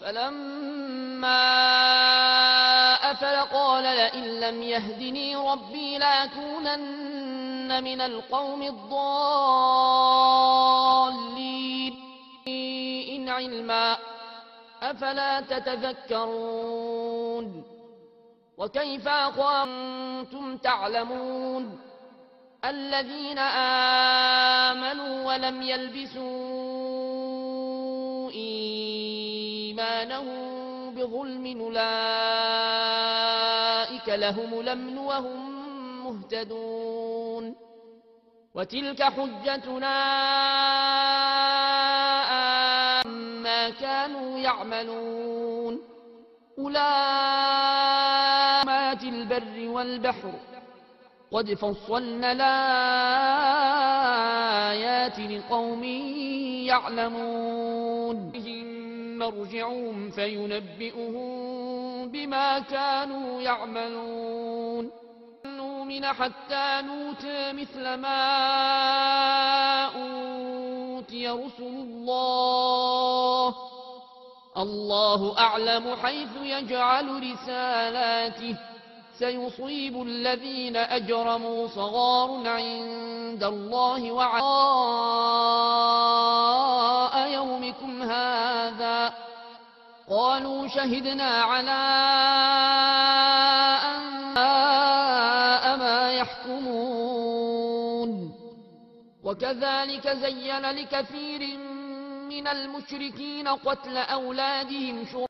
فلما أفل قال لئن لم يهدني ربي لأكونن من القوم الضالين. إن علما أفلا تتذكرون. وكيف أخوانتم تعلمون؟ الذين آمنوا ولم يلبسوا إيمانهم بظلم أولئك لهم الأمن وهم مهتدون وتلك حجتنا ما كانوا يعملون أولئك البر والبحر قد فصلنا الآيات لقوم يعلمون مرجعهم فينبئهم بما كانوا يعملون. نؤمن حتى نوتى مثل ما أوتي رسل الله. الله أعلم حيث يجعل رسالاته. سيصيب الذين أجرموا صغار عند الله وعاء يومكم هذا. قالوا شهدنا على أن ما يحكمون. وكذلك زين لكثير من المشركين قتل أولادهم شركا